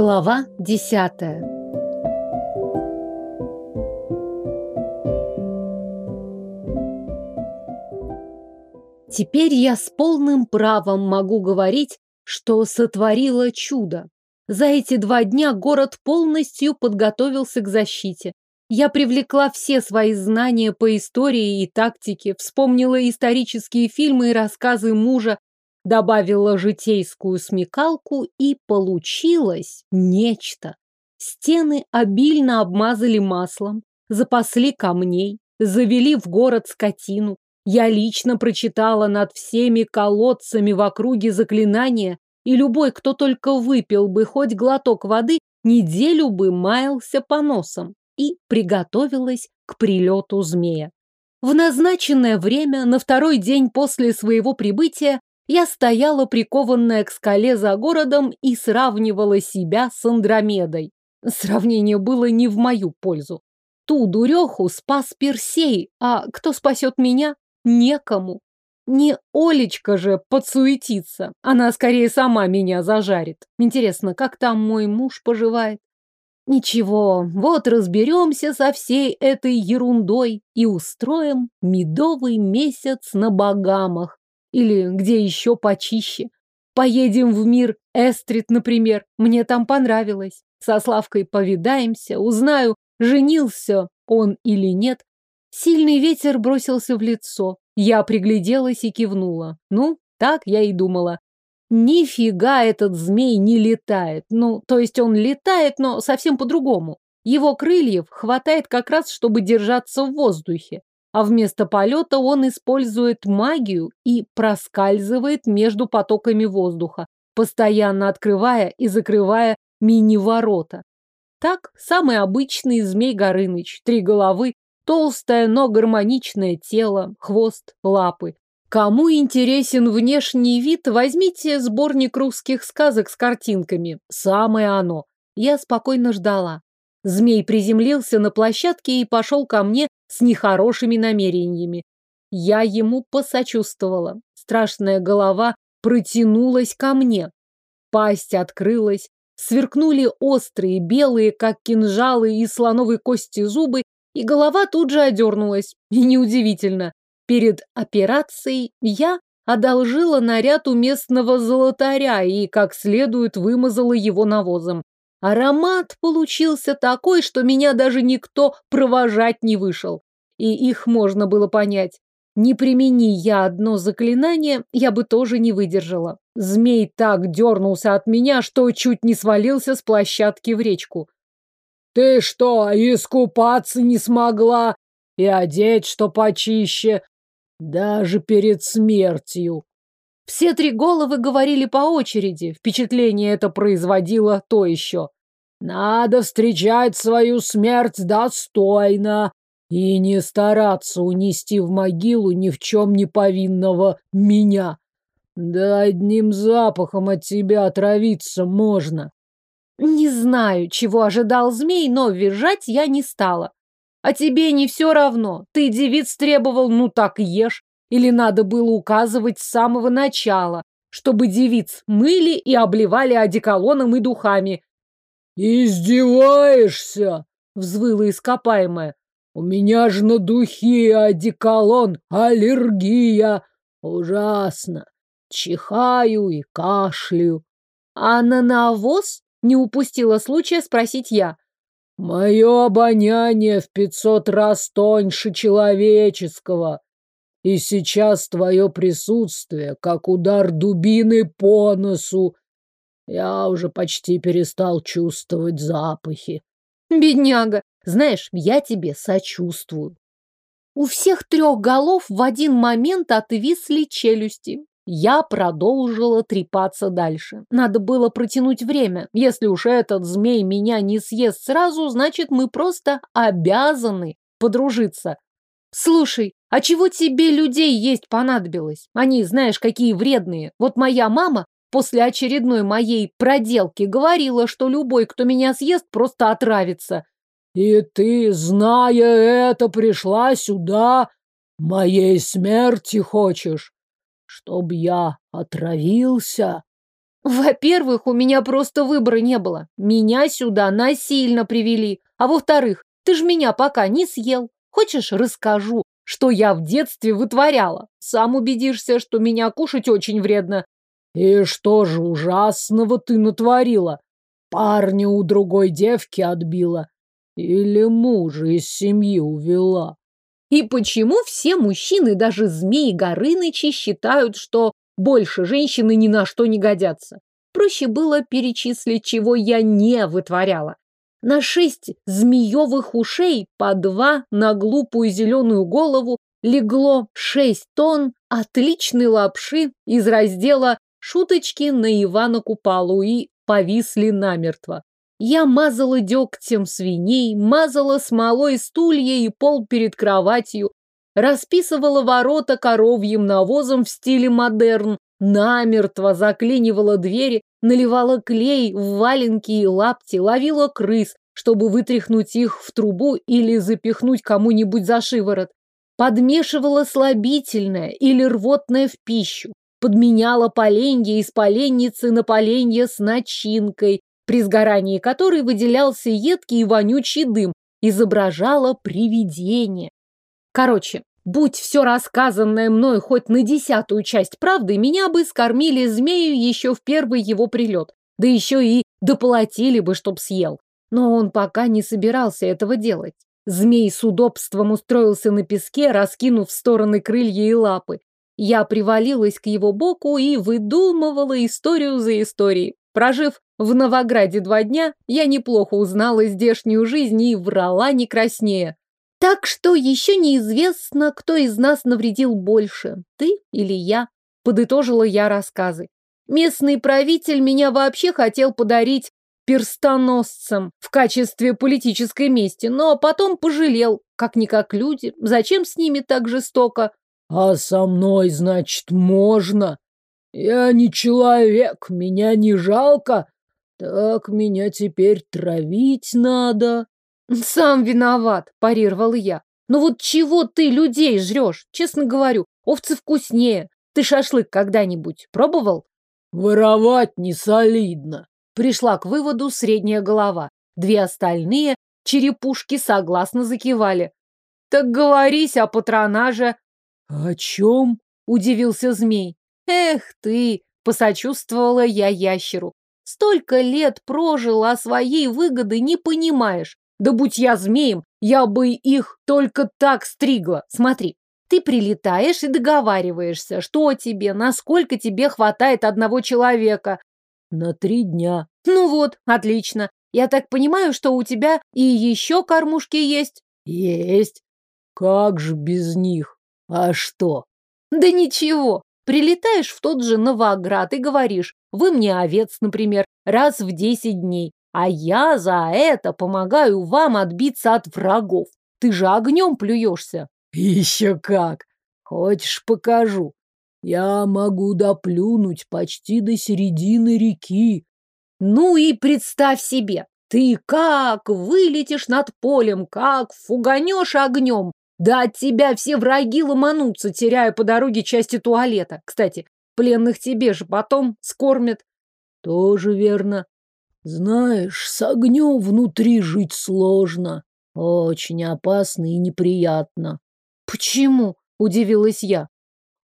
Глава десятая Теперь я с полным правом могу говорить, что сотворила чудо. За эти два дня город полностью подготовился к защите. Я привлекла все свои знания по истории и тактике, вспомнила исторические фильмы и рассказы мужа, добавила житейскую смекалку, и получилось нечто. Стены обильно обмазали маслом, запасли камней, завели в город скотину. Я лично прочитала над всеми колодцами в округе заклинания, и любой, кто только выпил бы хоть глоток воды, неделю бы маялся по носам и приготовилась к прилету змея. В назначенное время, на второй день после своего прибытия, я стояла прикованная к скале за городом и сравнивала себя с Андромедой. Сравнение было не в мою пользу. Ту дуреху спас Персей, а кто спасет меня? Некому. Не Олечка же подсуетится. Она скорее сама меня зажарит. Интересно, как там мой муж поживает? Ничего, вот разберемся со всей этой ерундой и устроим медовый месяц на Багамах. Или где еще почище. Поедем в мир Эстрит, например. Мне там понравилось. Со Славкой повидаемся, узнаю, женился он или нет. Сильный ветер бросился в лицо. Я пригляделась и кивнула. Ну, так я и думала. Нифига этот змей не летает. Ну, то есть он летает, но совсем по-другому. Его крыльев хватает как раз, чтобы держаться в воздухе. А вместо полета он использует магию и проскальзывает между потоками воздуха, постоянно открывая и закрывая мини-ворота. Так, самый обычный змей Горыныч, три головы, толстое, но гармоничное тело, хвост, лапы. Кому интересен внешний вид, возьмите сборник русских сказок с картинками. Самое оно. Я спокойно ждала. Змей приземлился на площадке и пошел ко мне с нехорошими намерениями. Я ему посочувствовала. Страшная голова протянулась ко мне. Пасть открылась, сверкнули острые, белые, как кинжалы и слоновой кости зубы, и голова тут же одернулась. И неудивительно. Перед операцией я одолжила наряд у местного золотаря и как следует вымазала его навозом. Аромат получился такой, что меня даже никто провожать не вышел. И их можно было понять. Не примени я одно заклинание, я бы тоже не выдержала. Змей так дернулся от меня, что чуть не свалился с площадки в речку. «Ты что, искупаться не смогла? И одеть что почище? Даже перед смертью. Все три головы говорили по очереди. Впечатление это производило то еще. Надо встречать свою смерть достойно и не стараться унести в могилу ни в чем не повинного меня. Да одним запахом от тебя отравиться можно. Не знаю, чего ожидал змей, но визжать я не стала. А тебе не все равно. Ты девиц требовал, ну так ешь. Или надо было указывать с самого начала, чтобы девиц мыли и обливали одеколоном и духами. «Издеваешься?» — взвыла ископаемая. «У меня же на духи одеколон аллергия. Ужасно. Чихаю и кашляю». «А на навоз?» — не упустила случая спросить я. Мое обоняние в пятьсот раз тоньше человеческого. И сейчас твое присутствие, как удар дубины по носу. Я уже почти перестал чувствовать запахи. Бедняга, знаешь, я тебе сочувствую. У всех трех голов в один момент отвисли челюсти. Я продолжила трепаться дальше. Надо было протянуть время. Если уж этот змей меня не съест сразу, значит, мы просто обязаны подружиться. Слушай, а чего тебе людей есть понадобилось? Они, знаешь, какие вредные. Вот моя мама после очередной моей проделки говорила, что любой, кто меня съест, просто отравится. И ты, зная это, пришла сюда, моей смерти хочешь? Чтоб я отравился? Во-первых, у меня просто выбора не было. Меня сюда насильно привели. А во-вторых, ты ж меня пока не съел. Хочешь, расскажу, что я в детстве вытворяла? Сам убедишься, что меня кушать очень вредно. И что же ужасного ты натворила? Парня у другой девки отбила? Или мужа из семьи увела? И почему все мужчины, даже змеи Горынычи, считают, что больше женщины ни на что не годятся? Проще было перечислить, чего я не вытворяла. На шесть змеевых ушей по два на глупую зеленую голову легло шесть тонн отличной лапши из раздела «Шуточки на Ивана Купалу» и повисли намертво. Я мазала дегтем свиней, мазала смолой стулья и пол перед кроватью, расписывала ворота коровьим навозом в стиле модерн, намертво заклинивала двери, наливала клей в валенки и лапти, ловила крыс, чтобы вытряхнуть их в трубу или запихнуть кому-нибудь за шиворот, подмешивала слабительное или рвотное в пищу, подменяла поленья из поленницы на поленья с начинкой, при сгорании которой выделялся едкий и вонючий дым, изображала привидение. Короче, будь все рассказанное мной хоть на десятую часть правды, меня бы скормили змею еще в первый его прилет, да еще и доплатили бы, чтоб съел. Но он пока не собирался этого делать. Змей с удобством устроился на песке, раскинув в стороны крылья и лапы. Я привалилась к его боку и выдумывала историю за историей. Прожив в Новограде два дня я неплохо узнала здешнюю жизнь и врала не краснее. Так что еще неизвестно, кто из нас навредил больше, ты или я, подытожила я рассказы. Местный правитель меня вообще хотел подарить перстоносцам в качестве политической мести, но потом пожалел, как-никак люди, зачем с ними так жестоко? А со мной, значит, можно? Я не человек, меня не жалко, так меня теперь травить надо. Сам виноват, парировал я. Но вот чего ты людей жрешь? Честно говорю, овцы вкуснее. Ты шашлык когда-нибудь пробовал? Воровать не солидно. Пришла к выводу средняя голова. Две остальные черепушки согласно закивали. Так говорись о патронаже. О чем? Удивился змей. Эх ты, посочувствовала я ящеру. Столько лет прожил, а своей выгоды не понимаешь. Да будь я змеем, я бы их только так стригла. Смотри, ты прилетаешь и договариваешься, что тебе, насколько тебе хватает одного человека. На три дня. Ну вот, отлично. Я так понимаю, что у тебя и еще кормушки есть? Есть. Как же без них? А что? Да ничего. Прилетаешь в тот же Новоград и говоришь, вы мне овец, например, раз в десять дней, а я за это помогаю вам отбиться от врагов. Ты же огнем плюешься. Еще как. Хочешь, покажу. Я могу доплюнуть почти до середины реки. Ну и представь себе, ты как вылетишь над полем, как фуганешь огнем, да от тебя все враги ломанутся, теряя по дороге части туалета. Кстати, пленных тебе же потом скормят. Тоже верно. Знаешь, с огнем внутри жить сложно. Очень опасно и неприятно. Почему? Удивилась я.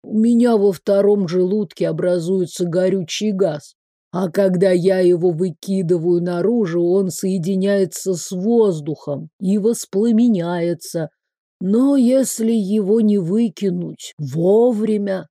У меня во втором желудке образуется горючий газ. А когда я его выкидываю наружу, он соединяется с воздухом и воспламеняется. Но если его не выкинуть вовремя...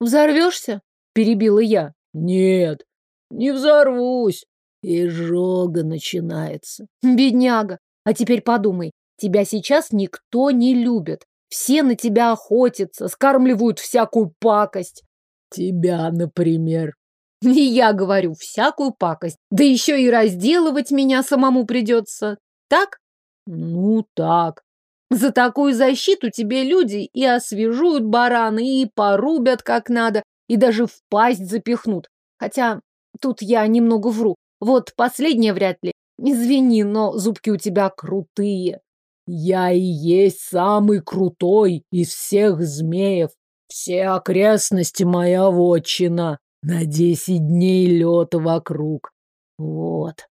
Взорвешься? Перебила я. Нет, не взорвусь. Изжога начинается. Бедняга. А теперь подумай, тебя сейчас никто не любит. Все на тебя охотятся, скармливают всякую пакость. Тебя, например. И я говорю всякую пакость. Да еще и разделывать меня самому придется. Так? Ну, так. За такую защиту тебе люди и освежуют бараны, и порубят как надо, и даже в пасть запихнут. Хотя тут я немного вру. Вот последнее вряд ли. Извини, но зубки у тебя крутые. Я и есть самый крутой из всех змеев. Все окрестности моя вотчина. На десять дней лед вокруг. Вот.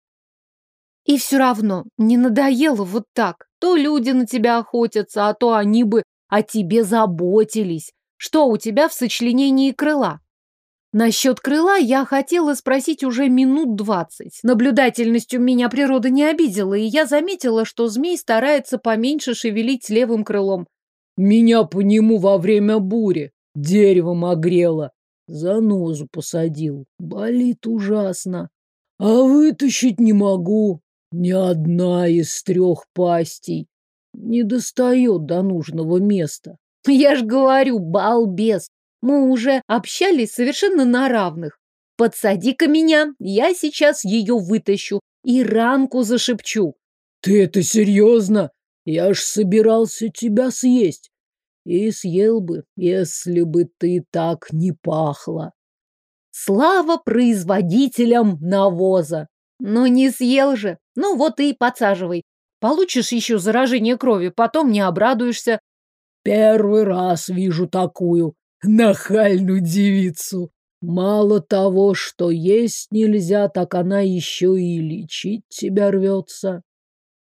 И все равно не надоело вот так. То люди на тебя охотятся, а то они бы о тебе заботились. Что у тебя в сочленении крыла? Насчет крыла я хотела спросить уже минут двадцать. Наблюдательностью меня природа не обидела, и я заметила, что змей старается поменьше шевелить левым крылом. Меня по нему во время бури деревом огрело. Занозу посадил. Болит ужасно. А вытащить не могу. Ни одна из трех пастей не достает до нужного места. Я ж говорю, балбес. Мы уже общались совершенно на равных. Подсади-ка меня, я сейчас ее вытащу и ранку зашепчу. Ты это серьезно? Я ж собирался тебя съесть. И съел бы, если бы ты так не пахла. Слава производителям навоза! Но не съел же. Ну вот и подсаживай. Получишь еще заражение крови, потом не обрадуешься. Первый раз вижу такую нахальную девицу. Мало того, что есть нельзя, так она еще и лечить тебя рвется.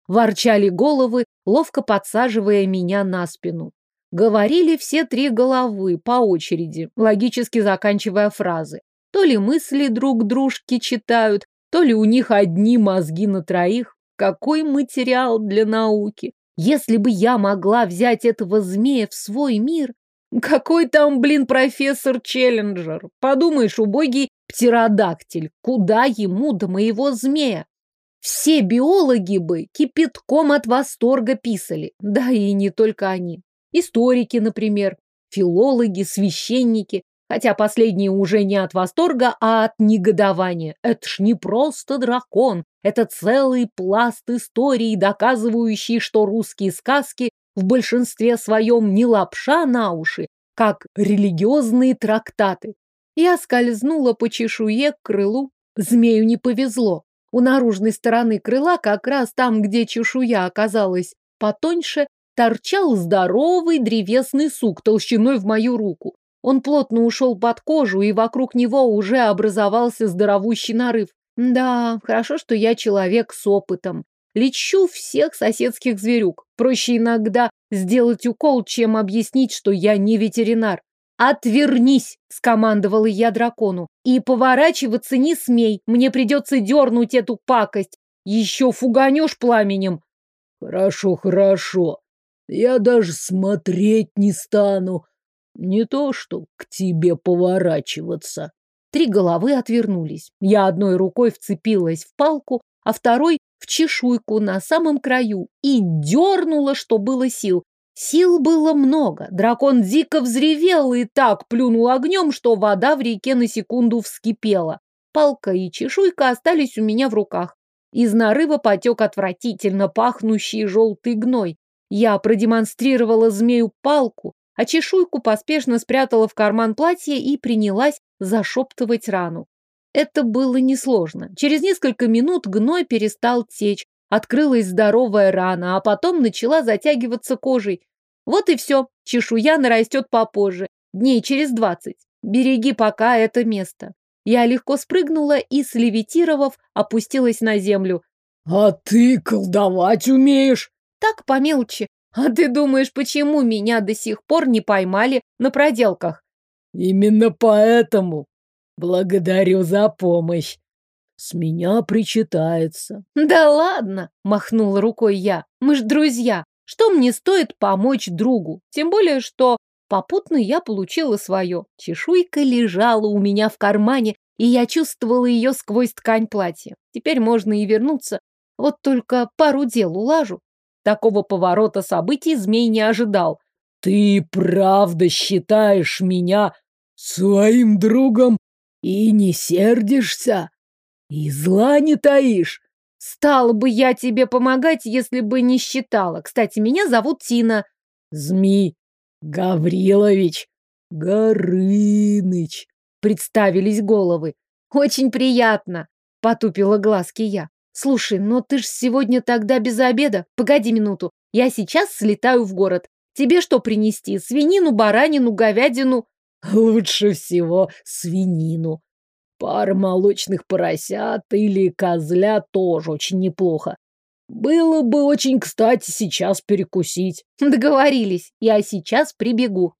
Ворчали головы, ловко подсаживая меня на спину. Говорили все три головы по очереди, логически заканчивая фразы. То ли мысли друг дружки читают, то ли у них одни мозги на троих. Какой материал для науки! Если бы я могла взять этого змея в свой мир, какой там, блин, профессор Челленджер? Подумаешь, убогий птеродактиль. Куда ему до моего змея? Все биологи бы кипятком от восторга писали. Да и не только они. Историки, например, филологи, священники. Хотя последние уже не от восторга, а от негодования. Это ж не просто дракон. Это целый пласт истории, доказывающий, что русские сказки в большинстве своем не лапша на уши, как религиозные трактаты. Я скользнула по чешуе к крылу. Змею не повезло. У наружной стороны крыла, как раз там, где чешуя оказалась потоньше, торчал здоровый древесный сук толщиной в мою руку. Он плотно ушел под кожу, и вокруг него уже образовался здоровущий нарыв. Да, хорошо, что я человек с опытом. Лечу всех соседских зверюк. Проще иногда сделать укол, чем объяснить, что я не ветеринар. «Отвернись!» – скомандовала я дракону. «И поворачиваться не смей, мне придется дернуть эту пакость. Еще фуганешь пламенем». «Хорошо, хорошо. Я даже смотреть не стану. Не то, что к тебе поворачиваться». Три головы отвернулись. Я одной рукой вцепилась в палку, а второй в чешуйку на самом краю и дернула, что было сил. Сил было много. Дракон дико взревел и так плюнул огнем, что вода в реке на секунду вскипела. Палка и чешуйка остались у меня в руках. Из нарыва потек отвратительно пахнущий желтый гной. Я продемонстрировала змею палку, а чешуйку поспешно спрятала в карман платья и принялась зашептывать рану. Это было несложно. Через несколько минут гной перестал течь, открылась здоровая рана, а потом начала затягиваться кожей. Вот и все, чешуя нарастет попозже, дней через двадцать. Береги пока это место. Я легко спрыгнула и, слевитировав, опустилась на землю. «А ты колдовать умеешь?» «Так, по мелочи. А ты думаешь, почему меня до сих пор не поймали на проделках?» «Именно поэтому Благодарю за помощь. С меня причитается. Да ладно, махнула рукой я. Мы ж друзья. Что мне стоит помочь другу? Тем более, что попутно я получила свое. Чешуйка лежала у меня в кармане, и я чувствовала ее сквозь ткань платья. Теперь можно и вернуться. Вот только пару дел улажу. Такого поворота событий змей не ожидал. Ты правда считаешь меня своим другом? И не сердишься? И зла не таишь? Стала бы я тебе помогать, если бы не считала. Кстати, меня зовут Тина. Змей Гаврилович. Горыныч. Представились головы. Очень приятно, потупила глазки я. Слушай, но ты ж сегодня тогда без обеда. Погоди минуту. Я сейчас слетаю в город. Тебе что принести? Свинину, баранину, говядину? Лучше всего свинину. Пара молочных поросят или козля тоже очень неплохо. Было бы очень кстати сейчас перекусить. Договорились. Я сейчас прибегу.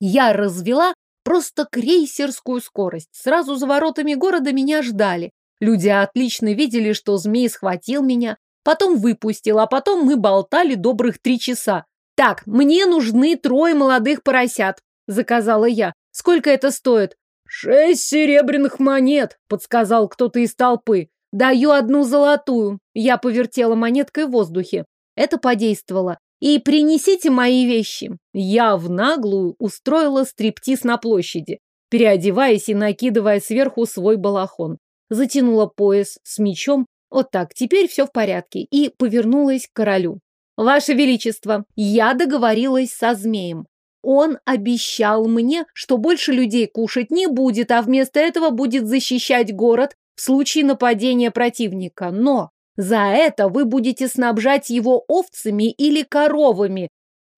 Я развела просто крейсерскую скорость. Сразу за воротами города меня ждали. Люди отлично видели, что змей схватил меня, потом выпустил, а потом мы болтали добрых три часа. «Так, мне нужны трое молодых поросят», — заказала я. «Сколько это стоит?» «Шесть серебряных монет», — подсказал кто-то из толпы. «Даю одну золотую». Я повертела монеткой в воздухе. Это подействовало. «И принесите мои вещи». Я в наглую устроила стриптиз на площади, переодеваясь и накидывая сверху свой балахон. Затянула пояс с мечом. Вот так, теперь все в порядке. И повернулась к королю. «Ваше Величество, я договорилась со змеем. Он обещал мне, что больше людей кушать не будет, а вместо этого будет защищать город в случае нападения противника. Но за это вы будете снабжать его овцами или коровами.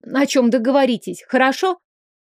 О чем договоритесь, хорошо?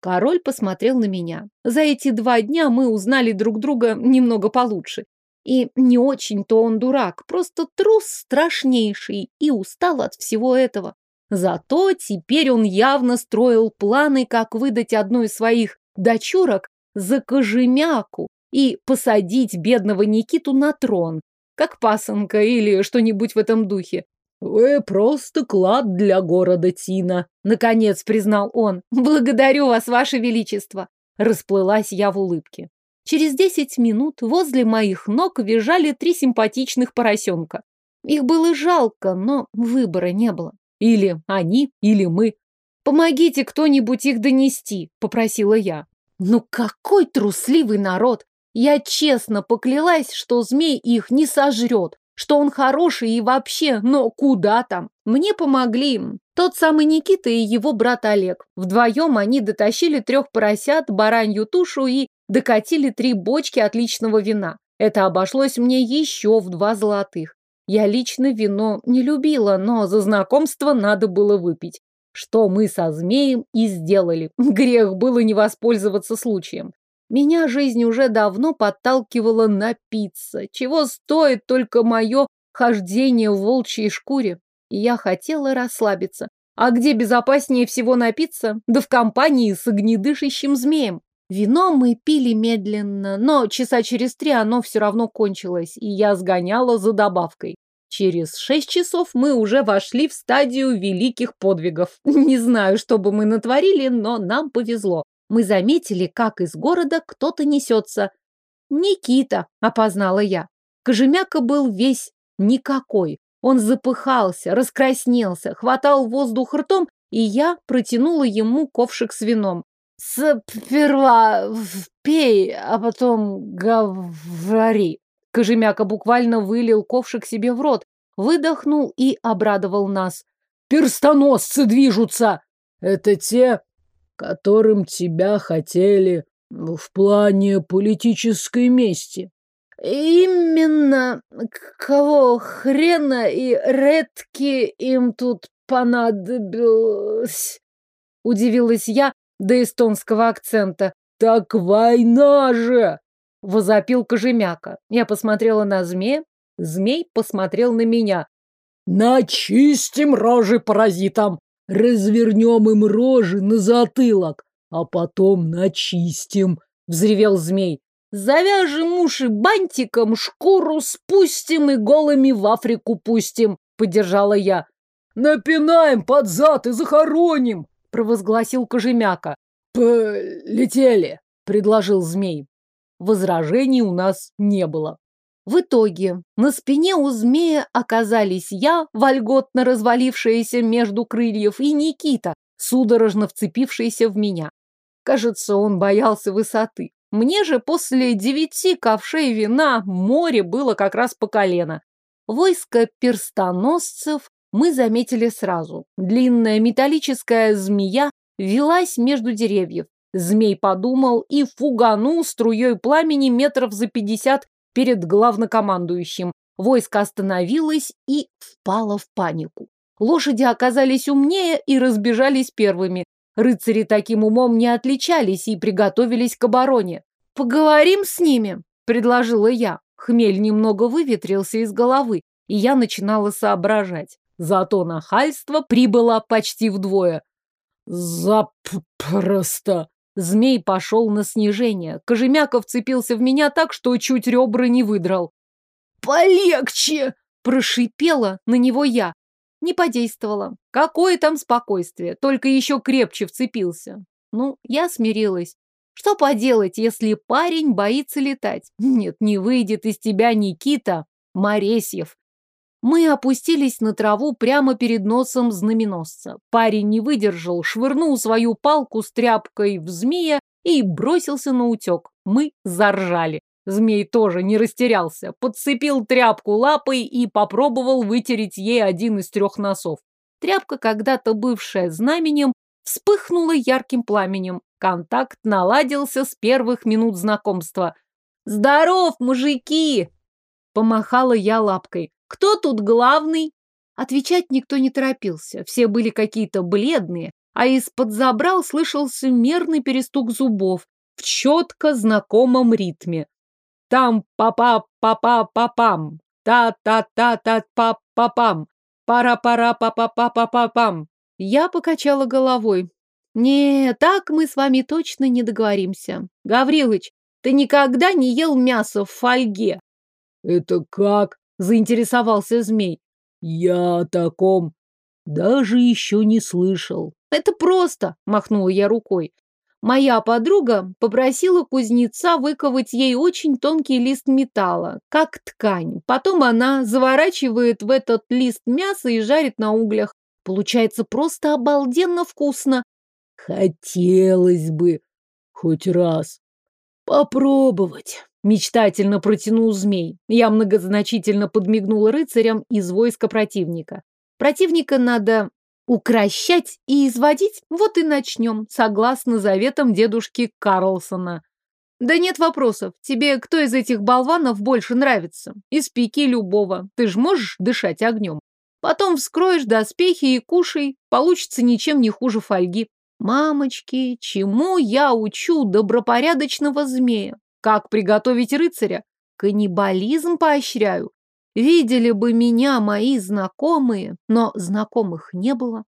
Король посмотрел на меня. За эти два дня мы узнали друг друга немного получше. И не очень-то он дурак, просто трус страшнейший и устал от всего этого. Зато теперь он явно строил планы, как выдать одну из своих дочурок за кожемяку и посадить бедного Никиту на трон, как пасынка или что-нибудь в этом духе. «Вы просто клад для города Тина», — наконец признал он. «Благодарю вас, ваше величество», — расплылась я в улыбке. Через десять минут возле моих ног визжали три симпатичных поросенка. Их было жалко, но выбора не было. Или они, или мы. «Помогите кто-нибудь их донести», — попросила я. «Ну какой трусливый народ! Я честно поклялась, что змей их не сожрет, что он хороший и вообще, но куда там? Мне помогли тот самый Никита и его брат Олег. Вдвоем они дотащили трех поросят, баранью тушу и докатили три бочки отличного вина. Это обошлось мне еще в два золотых. Я лично вино не любила, но за знакомство надо было выпить. Что мы со змеем и сделали. Грех было не воспользоваться случаем. Меня жизнь уже давно подталкивала напиться, чего стоит только мое хождение в волчьей шкуре. И я хотела расслабиться. А где безопаснее всего напиться? Да в компании с огнедышащим змеем. Вино мы пили медленно, но часа через три оно все равно кончилось, и я сгоняла за добавкой. Через шесть часов мы уже вошли в стадию великих подвигов. Не знаю, что бы мы натворили, но нам повезло мы заметили, как из города кто-то несется. «Никита», — опознала я. Кожемяка был весь никакой. Он запыхался, раскраснелся, хватал воздух ртом, и я протянула ему ковшик с вином. «Сперва пей, а потом говори». Кожемяка буквально вылил ковшик себе в рот, выдохнул и обрадовал нас. «Перстоносцы движутся!» «Это те, которым тебя хотели в плане политической мести. Именно кого хрена и редки им тут понадобилось? Удивилась я до эстонского акцента. Так война же! Возопил Кожемяка. Я посмотрела на змея, змей посмотрел на меня. Начистим рожи паразитам! Развернем им рожи на затылок, а потом начистим, взревел змей. Завяжем уши бантиком, шкуру спустим и голыми в Африку пустим, поддержала я. Напинаем под зад и захороним, провозгласил Кожемяка. Полетели, предложил змей. Возражений у нас не было. В итоге на спине у змея оказались я, вольготно развалившаяся между крыльев, и Никита, судорожно вцепившийся в меня. Кажется, он боялся высоты. Мне же после девяти ковшей вина море было как раз по колено. Войско перстоносцев мы заметили сразу. Длинная металлическая змея велась между деревьев. Змей подумал и фуганул струей пламени метров за пятьдесят перед главнокомандующим. Войско остановилось и впало в панику. Лошади оказались умнее и разбежались первыми. Рыцари таким умом не отличались и приготовились к обороне. «Поговорим с ними?» предложила я. Хмель немного выветрился из головы, и я начинала соображать. Зато нахальство прибыло почти вдвое. Запросто. Змей пошел на снижение. Кожемяков цепился в меня так, что чуть ребра не выдрал. «Полегче!» – прошипела на него я. Не подействовало. Какое там спокойствие, только еще крепче вцепился. Ну, я смирилась. Что поделать, если парень боится летать? Нет, не выйдет из тебя Никита Моресьев. Мы опустились на траву прямо перед носом знаменосца. Парень не выдержал, швырнул свою палку с тряпкой в змея и бросился на утек. Мы заржали. Змей тоже не растерялся, подцепил тряпку лапой и попробовал вытереть ей один из трех носов. Тряпка, когда-то бывшая знаменем, вспыхнула ярким пламенем. Контакт наладился с первых минут знакомства. «Здоров, мужики!» Помахала я лапкой. Кто тут главный? Отвечать никто не торопился. Все были какие-то бледные, а из-под забрал слышался мерный перестук зубов в четко знакомом ритме. Там папа-папа-папам, та-та-та-та-па-папам, пара-пара-па-па-па-па-пам. Я покачала головой. Не, так мы с вами точно не договоримся. Гаврилыч, ты никогда не ел мясо в фольге? Это как? Заинтересовался змей. Я о таком даже еще не слышал. Это просто, махнула я рукой. Моя подруга попросила кузнеца выковать ей очень тонкий лист металла, как ткань. Потом она заворачивает в этот лист мясо и жарит на углях. Получается просто обалденно вкусно. Хотелось бы хоть раз попробовать. Мечтательно протянул змей. Я многозначительно подмигнула рыцарям из войска противника. Противника надо укращать и изводить? Вот и начнем, согласно заветам дедушки Карлсона. Да нет вопросов. Тебе кто из этих болванов больше нравится? Испеки любого. Ты ж можешь дышать огнем. Потом вскроешь доспехи и кушай. Получится ничем не хуже фольги. Мамочки, чему я учу добропорядочного змея? Как приготовить рыцаря? Каннибализм поощряю. Видели бы меня мои знакомые, но знакомых не было.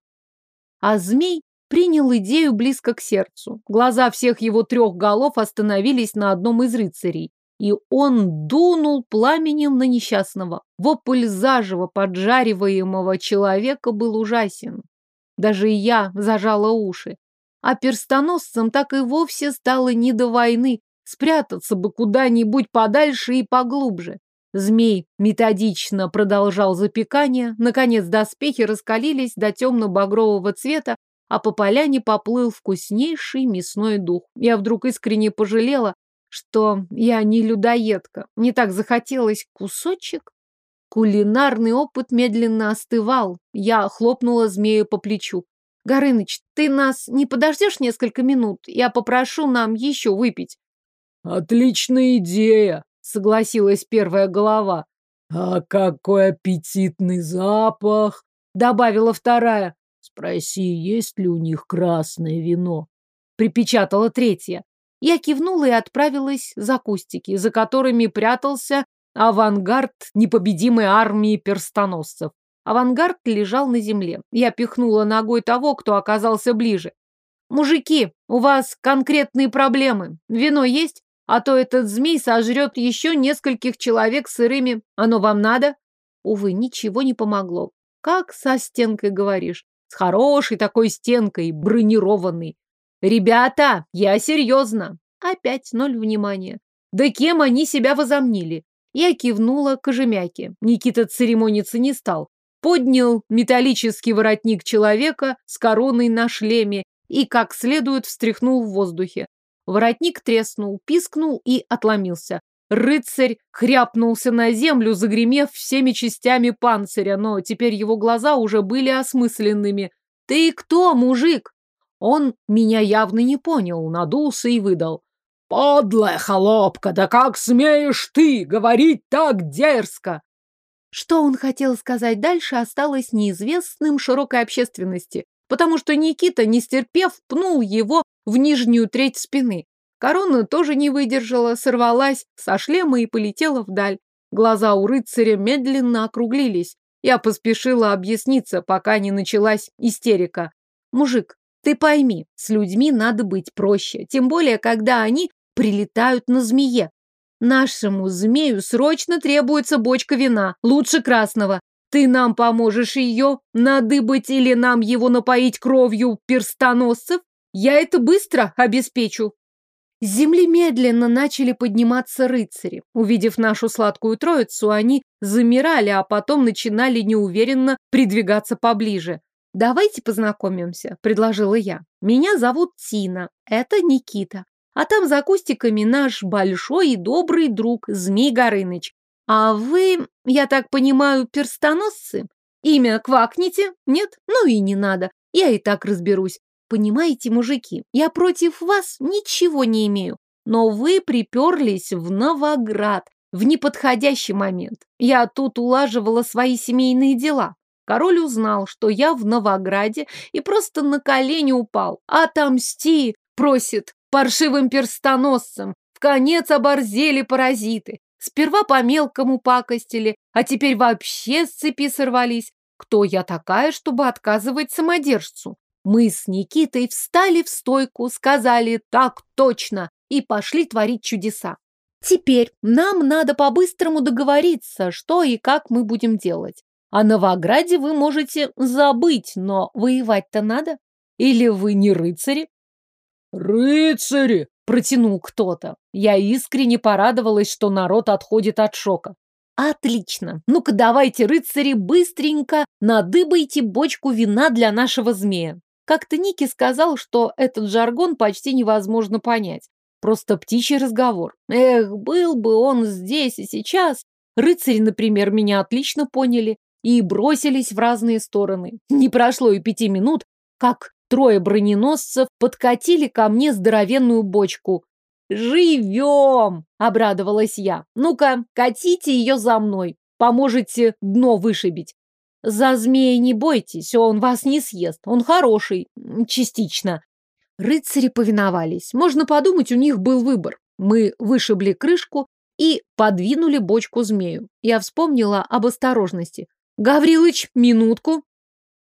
А змей принял идею близко к сердцу. Глаза всех его трех голов остановились на одном из рыцарей, и он дунул пламенем на несчастного. Вопль заживо поджариваемого человека был ужасен. Даже я зажала уши. А перстоносцам так и вовсе стало не до войны, Спрятаться бы куда-нибудь подальше и поглубже. Змей методично продолжал запекание. Наконец доспехи раскалились до темно-багрового цвета, а по поляне поплыл вкуснейший мясной дух. Я вдруг искренне пожалела, что я не людоедка. Не так захотелось кусочек. Кулинарный опыт медленно остывал. Я хлопнула змею по плечу. «Горыныч, ты нас не подождешь несколько минут? Я попрошу нам еще выпить». Отличная идея, согласилась первая голова. А какой аппетитный запах, добавила вторая. Спроси, есть ли у них красное вино, припечатала третья. Я кивнула и отправилась за кустики, за которыми прятался авангард непобедимой армии перстоносцев. Авангард лежал на земле. Я пихнула ногой того, кто оказался ближе. «Мужики, у вас конкретные проблемы. Вино есть? А то этот змей сожрет еще нескольких человек сырыми. Оно вам надо? Увы, ничего не помогло. Как со стенкой говоришь? С хорошей такой стенкой, бронированной. Ребята, я серьезно. Опять ноль внимания. Да кем они себя возомнили? Я кивнула кожемяке. Никита церемониться не стал. Поднял металлический воротник человека с короной на шлеме и как следует встряхнул в воздухе. Воротник треснул, пискнул и отломился. Рыцарь хряпнулся на землю, загремев всеми частями панциря, но теперь его глаза уже были осмысленными. «Ты кто, мужик?» Он меня явно не понял, надулся и выдал. «Подлая холопка, да как смеешь ты говорить так дерзко!» Что он хотел сказать дальше, осталось неизвестным широкой общественности, потому что Никита, не стерпев, пнул его в нижнюю треть спины. Корона тоже не выдержала, сорвалась со шлема и полетела вдаль. Глаза у рыцаря медленно округлились. Я поспешила объясниться, пока не началась истерика. «Мужик, ты пойми, с людьми надо быть проще, тем более, когда они прилетают на змее. Нашему змею срочно требуется бочка вина, лучше красного. Ты нам поможешь ее надыбать или нам его напоить кровью перстоносцев? Я это быстро обеспечу. С земли медленно начали подниматься рыцари. Увидев нашу сладкую троицу, они замирали, а потом начинали неуверенно придвигаться поближе. «Давайте познакомимся», — предложила я. «Меня зовут Тина, это Никита. А там за кустиками наш большой и добрый друг Змей Горыныч. А вы, я так понимаю, перстоносцы? Имя квакните? Нет? Ну и не надо. Я и так разберусь. Понимаете, мужики, я против вас ничего не имею, но вы приперлись в Новоград в неподходящий момент. Я тут улаживала свои семейные дела. Король узнал, что я в Новограде и просто на колени упал. Отомсти, просит, паршивым перстоносцам. В конец оборзели паразиты. Сперва по-мелкому пакостили, а теперь вообще с цепи сорвались. Кто я такая, чтобы отказывать самодержцу? Мы с Никитой встали в стойку, сказали «так точно» и пошли творить чудеса. Теперь нам надо по-быстрому договориться, что и как мы будем делать. О Новограде вы можете забыть, но воевать-то надо. Или вы не рыцари? Рыцари! Протянул кто-то. Я искренне порадовалась, что народ отходит от шока. Отлично. Ну-ка давайте, рыцари, быстренько надыбайте бочку вина для нашего змея. Как-то Ники сказал, что этот жаргон почти невозможно понять. Просто птичий разговор. Эх, был бы он здесь и сейчас. Рыцари, например, меня отлично поняли и бросились в разные стороны. Не прошло и пяти минут, как трое броненосцев подкатили ко мне здоровенную бочку. «Живем!» – обрадовалась я. «Ну-ка, катите ее за мной. Поможете дно вышибить. За змея не бойтесь, он вас не съест. Он хороший. Частично. Рыцари повиновались. Можно подумать, у них был выбор. Мы вышибли крышку и подвинули бочку змею. Я вспомнила об осторожности. «Гаврилыч, минутку!»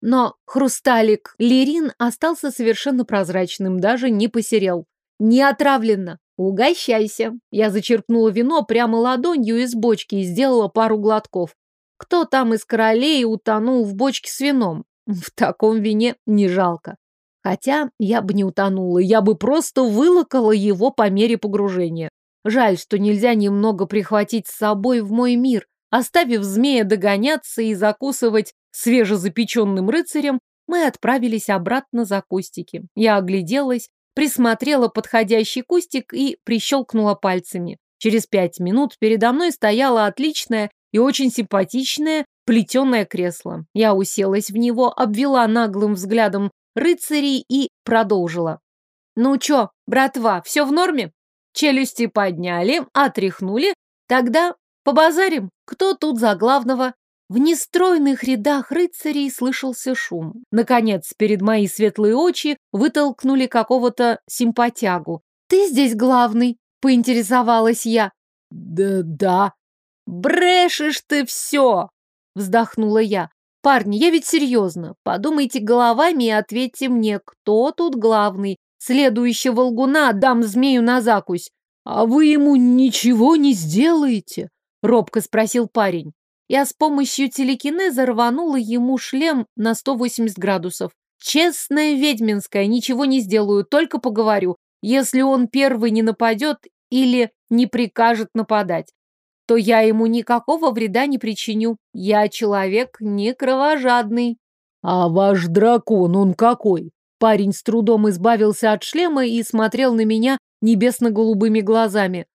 Но хрусталик Лерин остался совершенно прозрачным, даже не посерел. Не отравленно. Угощайся. Я зачерпнула вино прямо ладонью из бочки и сделала пару глотков. Кто там из королей утонул в бочке с вином? В таком вине не жалко. Хотя я бы не утонула, я бы просто вылокала его по мере погружения. Жаль, что нельзя немного прихватить с собой в мой мир. Оставив змея догоняться и закусывать свежезапеченным рыцарем, мы отправились обратно за кустики. Я огляделась, присмотрела подходящий кустик и прищелкнула пальцами. Через пять минут передо мной стояла отличная и очень симпатичное плетеное кресло. Я уселась в него, обвела наглым взглядом рыцарей и продолжила. «Ну чё, братва, все в норме?» Челюсти подняли, отряхнули. Тогда побазарим, кто тут за главного. В нестройных рядах рыцарей слышался шум. Наконец, перед мои светлые очи вытолкнули какого-то симпатягу. «Ты здесь главный?» — поинтересовалась я. «Да, да», «Брешешь ты все!» – вздохнула я. «Парни, я ведь серьезно. Подумайте головами и ответьте мне, кто тут главный. Следующего лгуна дам змею на закусь». «А вы ему ничего не сделаете?» – робко спросил парень. Я с помощью телекинеза рванула ему шлем на 180 градусов. Честная ведьминская, ничего не сделаю, только поговорю. Если он первый не нападет или не прикажет нападать то я ему никакого вреда не причиню. Я человек не кровожадный. А ваш дракон, он какой? Парень с трудом избавился от шлема и смотрел на меня небесно-голубыми глазами.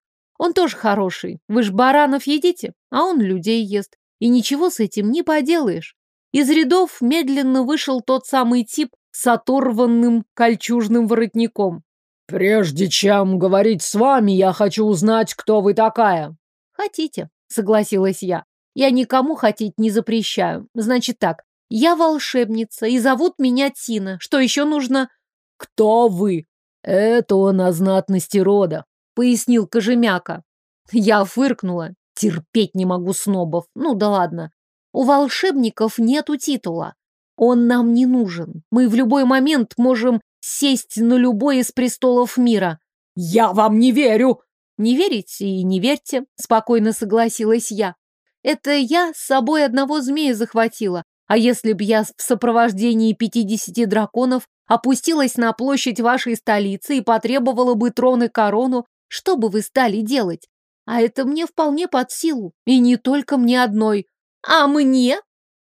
Он тоже хороший. Вы ж баранов едите, а он людей ест. И ничего с этим не поделаешь. Из рядов медленно вышел тот самый тип с оторванным кольчужным воротником. «Прежде чем говорить с вами, я хочу узнать, кто вы такая. Хотите, согласилась я. Я никому хотеть не запрещаю. Значит так, я волшебница, и зовут меня Тина. Что еще нужно? Кто вы? Это он о знатности рода, пояснил Кожемяка. Я фыркнула. Терпеть не могу снобов. Ну да ладно. У волшебников нету титула. Он нам не нужен. Мы в любой момент можем сесть на любой из престолов мира. Я вам не верю! Не верите и не верьте, спокойно согласилась я. Это я с собой одного змея захватила. А если б я в сопровождении пятидесяти драконов опустилась на площадь вашей столицы и потребовала бы трон и корону, что бы вы стали делать? А это мне вполне под силу. И не только мне одной. А мне?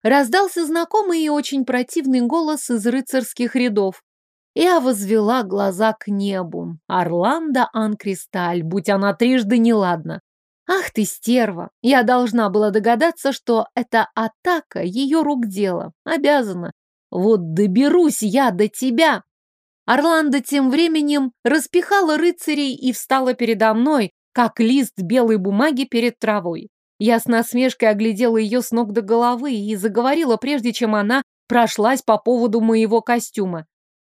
Раздался знакомый и очень противный голос из рыцарских рядов. Я возвела глаза к небу. Орландо Анкристаль, будь она трижды неладна. Ах ты, стерва! Я должна была догадаться, что эта атака ее рук дело. Обязана. Вот доберусь я до тебя. Орландо тем временем распихала рыцарей и встала передо мной, как лист белой бумаги перед травой. Я с насмешкой оглядела ее с ног до головы и заговорила, прежде чем она прошлась по поводу моего костюма.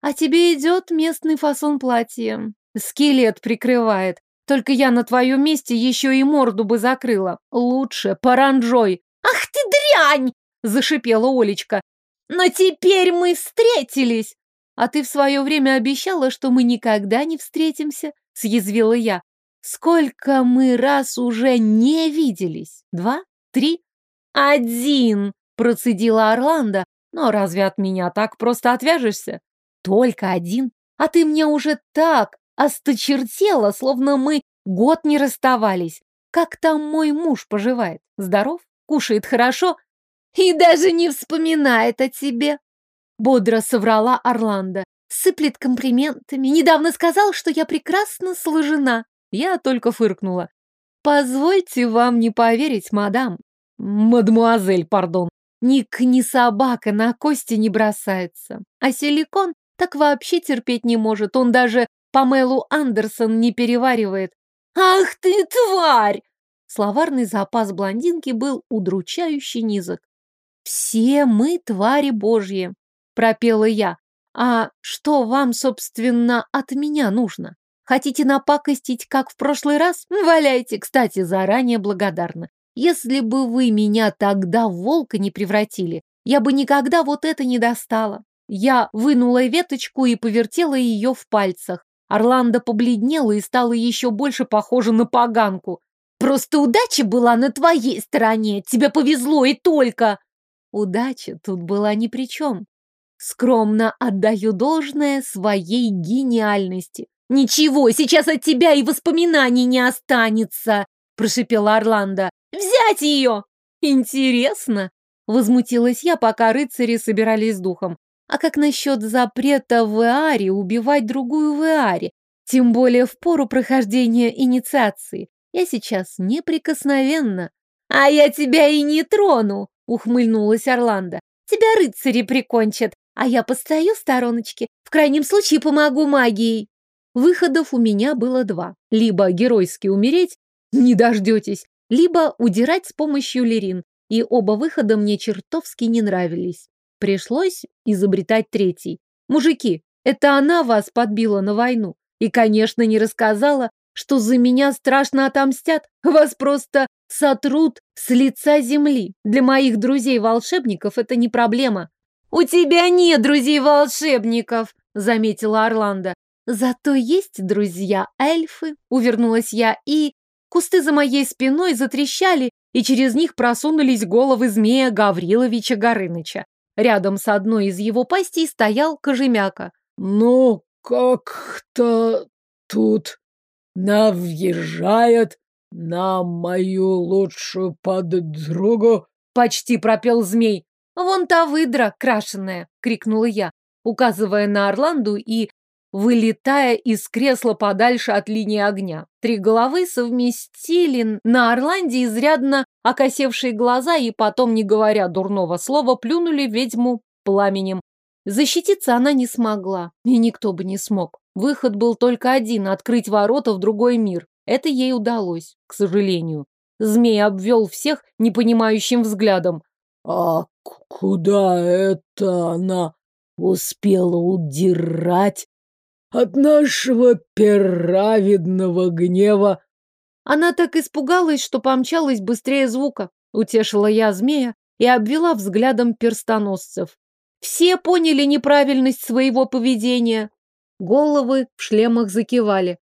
«А тебе идет местный фасон платья. Скелет прикрывает. Только я на твоем месте еще и морду бы закрыла. Лучше паранжой. Ах ты дрянь! Зашипела Олечка. Но теперь мы встретились. А ты в свое время обещала, что мы никогда не встретимся, съязвила я. Сколько мы раз уже не виделись? Два? Три? Один, процедила Орландо. Но разве от меня так просто отвяжешься? Только один? А ты мне уже так осточертела, словно мы год не расставались. Как там мой муж поживает? Здоров? Кушает хорошо? И даже не вспоминает о тебе. Бодро соврала Орландо. Сыплет комплиментами. Недавно сказал, что я прекрасно сложена. Я только фыркнула. Позвольте вам не поверить, мадам. Мадмуазель, пардон. Ник ни собака на кости не бросается. А силикон так вообще терпеть не может. Он даже Памелу Андерсон не переваривает. «Ах ты, тварь!» Словарный запас блондинки был удручающе низок. «Все мы твари божьи», — пропела я. «А что вам, собственно, от меня нужно? Хотите напакостить, как в прошлый раз? Валяйте, кстати, заранее благодарна. Если бы вы меня тогда в волка не превратили, я бы никогда вот это не достала. Я вынула веточку и повертела ее в пальцах. Орландо побледнела и стала еще больше похожа на поганку. «Просто удача была на твоей стороне, тебе повезло и только!» Удача тут была ни при чем. Скромно отдаю должное своей гениальности. «Ничего, сейчас от тебя и воспоминаний не останется!» прошипела Орландо. «Взять ее!» «Интересно!» Возмутилась я, пока рыцари собирались с духом. А как насчет запрета в Эаре убивать другую в Эаре? Тем более в пору прохождения инициации. Я сейчас неприкосновенна. А я тебя и не трону, ухмыльнулась Орландо. Тебя рыцари прикончат, а я постою в стороночке. В крайнем случае помогу магией. Выходов у меня было два. Либо геройски умереть, не дождетесь, либо удирать с помощью Лерин. И оба выхода мне чертовски не нравились. Пришлось изобретать третий. Мужики, это она вас подбила на войну. И, конечно, не рассказала, что за меня страшно отомстят. Вас просто сотрут с лица земли. Для моих друзей-волшебников это не проблема. «У тебя нет друзей-волшебников», — заметила Орландо. «Зато есть друзья-эльфы», — увернулась я, и... Кусты за моей спиной затрещали, и через них просунулись головы змея Гавриловича Горыныча. Рядом с одной из его пастей стоял кожемяка. «Ну, как-то тут навъезжает на мою лучшую подругу», — почти пропел змей. «Вон та выдра крашеная!» — крикнула я, указывая на Орланду и вылетая из кресла подальше от линии огня. Три головы совместили на Орланде изрядно окосевшие глаза и потом, не говоря дурного слова, плюнули ведьму пламенем. Защититься она не смогла, и никто бы не смог. Выход был только один – открыть ворота в другой мир. Это ей удалось, к сожалению. Змей обвел всех непонимающим взглядом. «А куда это она успела удирать?» от нашего перравидного гнева. Она так испугалась, что помчалась быстрее звука. Утешила я змея и обвела взглядом перстоносцев. Все поняли неправильность своего поведения. Головы в шлемах закивали.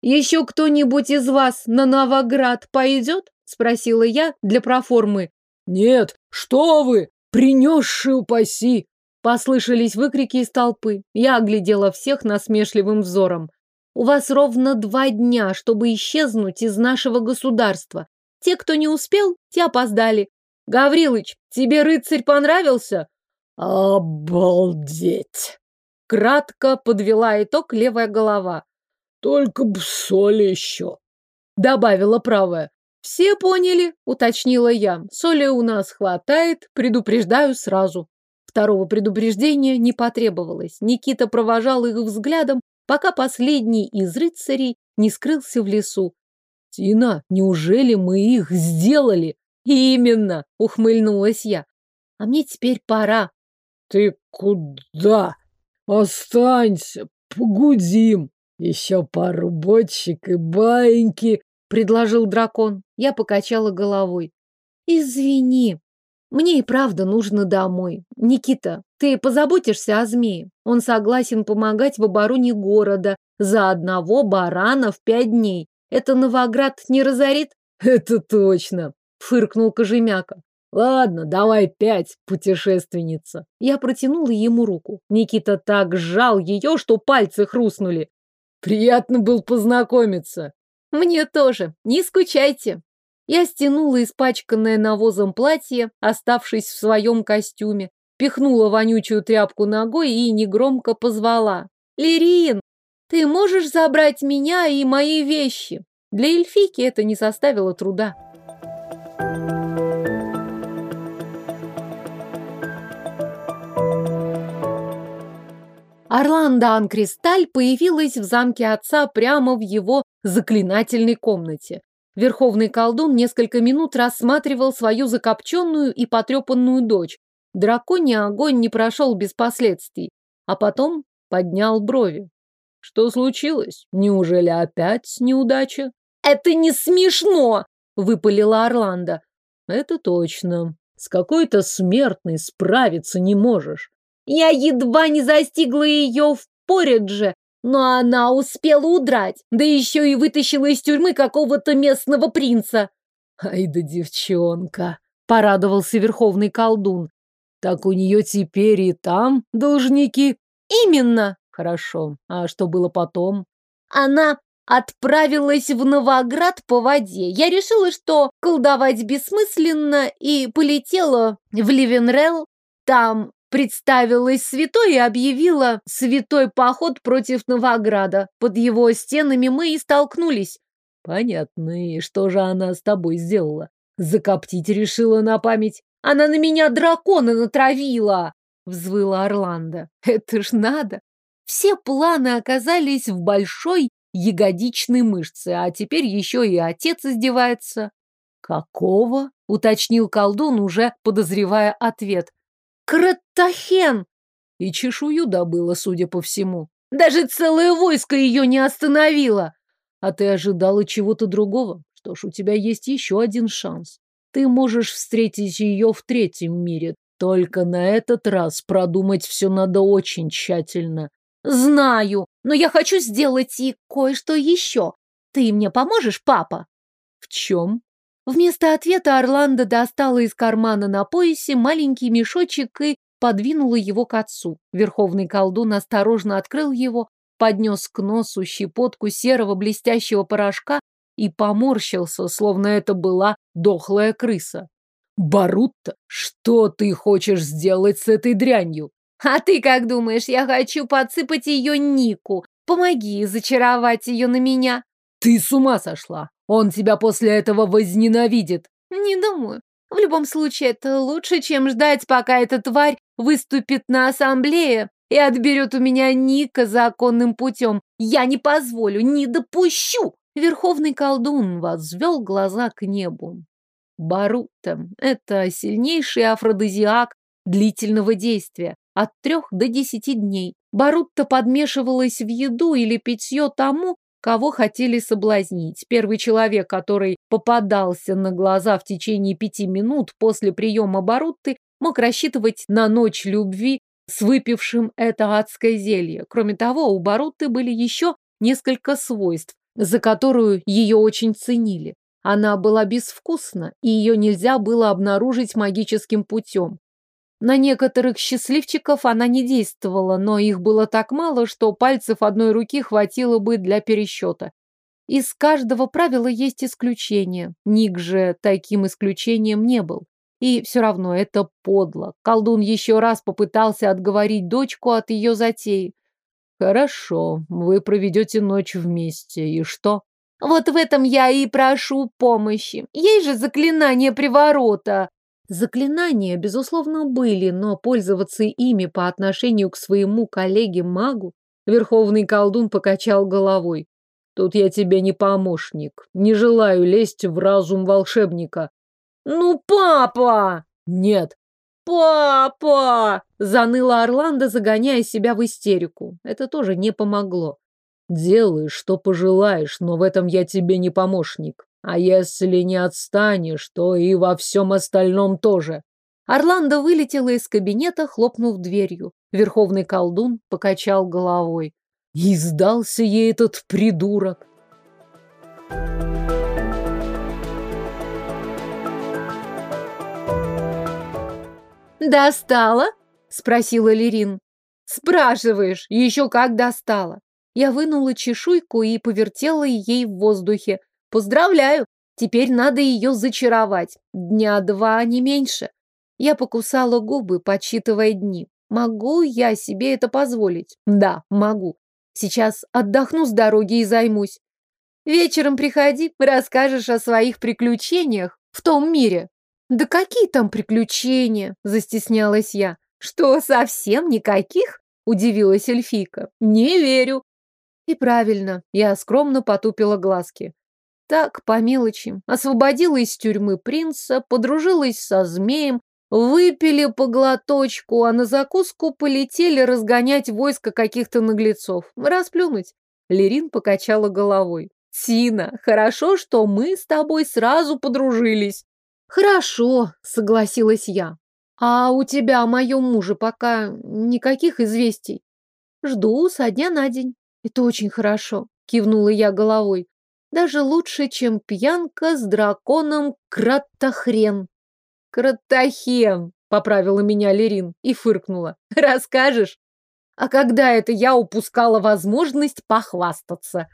«Еще кто-нибудь из вас на Новоград пойдет?» – спросила я для проформы. «Нет, что вы! Принесши упаси!» Послышались выкрики из толпы. Я оглядела всех насмешливым взором. «У вас ровно два дня, чтобы исчезнуть из нашего государства. Те, кто не успел, те опоздали. Гаврилыч, тебе рыцарь понравился?» «Обалдеть!» Кратко подвела итог левая голова. «Только б соли еще!» Добавила правая. «Все поняли», — уточнила я. «Соли у нас хватает, предупреждаю сразу». Второго предупреждения не потребовалось. Никита провожал их взглядом, пока последний из рыцарей не скрылся в лесу. «Тина, неужели мы их сделали?» «Именно!» — ухмыльнулась я. «А мне теперь пора». «Ты куда?» «Останься, погудим. Еще пару бочек и баиньки», — предложил дракон. Я покачала головой. «Извини, мне и правда нужно домой. Никита, ты позаботишься о змее. Он согласен помогать в обороне города за одного барана в пять дней. Это Новоград не разорит?» «Это точно», — фыркнул Кожемяка. Ладно, давай пять, путешественница. Я протянула ему руку. Никита так сжал ее, что пальцы хрустнули. Приятно был познакомиться. Мне тоже. Не скучайте. Я стянула испачканное навозом платье, оставшись в своем костюме, пихнула вонючую тряпку ногой и негромко позвала. «Лирин, ты можешь забрать меня и мои вещи?» Для эльфийки это не составило труда. Орландо Анкристаль появилась в замке отца прямо в его заклинательной комнате. Верховный колдун несколько минут рассматривал свою закопченную и потрепанную дочь. Драконий огонь не прошел без последствий, а потом поднял брови. Что случилось? Неужели опять неудача? Это не смешно, выпалила Орландо. Это точно. С какой-то смертной справиться не можешь. Я едва не застигла ее в Поридже, но она успела удрать, да еще и вытащила из тюрьмы какого-то местного принца. Ай да девчонка, порадовался верховный колдун. Так у нее теперь и там должники? Именно. Хорошо. А что было потом? Она отправилась в Новоград по воде. Я решила, что колдовать бессмысленно, и полетела в Ливенрелл. Там представилась святой и объявила святой поход против Новограда. Под его стенами мы и столкнулись. Понятно. И что же она с тобой сделала? Закоптить решила на память? Она на меня дракона натравила, взвыла Орландо. Это ж надо. Все планы оказались в большой ягодичной мышце, а теперь еще и отец издевается. Какого? уточнил колдун, уже подозревая ответ. Кратахен! И чешую добыла, судя по всему. Даже целое войско ее не остановило. А ты ожидала чего-то другого? Что ж, у тебя есть еще один шанс. Ты можешь встретить ее в третьем мире. Только на этот раз продумать все надо очень тщательно. Знаю, но я хочу сделать и кое-что еще. Ты мне поможешь, папа? В чем? Вместо ответа Орландо достала из кармана на поясе маленький мешочек и подвинула его к отцу. Верховный колдун осторожно открыл его, поднес к носу щепотку серого блестящего порошка и поморщился, словно это была дохлая крыса. «Барутта, что ты хочешь сделать с этой дрянью?» «А ты как думаешь, я хочу подсыпать ее Нику? Помоги зачаровать ее на меня!» «Ты с ума сошла! Он тебя после этого возненавидит. Не думаю. В любом случае, это лучше, чем ждать, пока эта тварь выступит на ассамблее и отберет у меня Ника законным путем. Я не позволю, не допущу. Верховный колдун возвел глаза к небу. Барута – это сильнейший афродизиак длительного действия, от трех до десяти дней. Барутта подмешивалась в еду или питье тому, кого хотели соблазнить. Первый человек, который попадался на глаза в течение пяти минут после приема Барутты, мог рассчитывать на ночь любви с выпившим это адское зелье. Кроме того, у Барутты были еще несколько свойств, за которую ее очень ценили. Она была безвкусна, и ее нельзя было обнаружить магическим путем. На некоторых счастливчиков она не действовала, но их было так мало, что пальцев одной руки хватило бы для пересчета. Из каждого правила есть исключение. Ник же таким исключением не был. И все равно это подло. Колдун еще раз попытался отговорить дочку от ее затеи. Хорошо, вы проведете ночь вместе. И что? Вот в этом я и прошу помощи. Есть же заклинание приворота. Заклинания, безусловно, были, но пользоваться ими по отношению к своему коллеге-магу Верховный колдун покачал головой. Тут я тебе не помощник. Не желаю лезть в разум волшебника. Ну, папа! Нет. Папа! Заныла Орландо, загоняя себя в истерику. Это тоже не помогло. Делай, что пожелаешь, но в этом я тебе не помощник. А если не отстанешь, то и во всем остальном тоже. Орландо вылетела из кабинета, хлопнув дверью. Верховный колдун покачал головой. И сдался ей этот придурок. «Достала?» – спросила Лерин. «Спрашиваешь, еще как достала?» Я вынула чешуйку и повертела ей в воздухе. Поздравляю, теперь надо ее зачаровать. Дня два, не меньше. Я покусала губы, подсчитывая дни. Могу я себе это позволить? Да, могу. Сейчас отдохну с дороги и займусь. Вечером приходи, расскажешь о своих приключениях в том мире. Да какие там приключения? Застеснялась я. Что, совсем никаких? Удивилась эльфийка. Не верю. И правильно, я скромно потупила глазки. Так, по мелочи. Освободила из тюрьмы принца, подружилась со змеем, выпили по глоточку, а на закуску полетели разгонять войско каких-то наглецов. Расплюнуть. Лерин покачала головой. Тина, хорошо, что мы с тобой сразу подружились. Хорошо, согласилась я. А у тебя о моем муже пока никаких известий? Жду со дня на день. Это очень хорошо, кивнула я головой. Даже лучше, чем пьянка с драконом Кратохрен. Кратохен, поправила меня Лерин и фыркнула. Расскажешь? А когда это я упускала возможность похвастаться?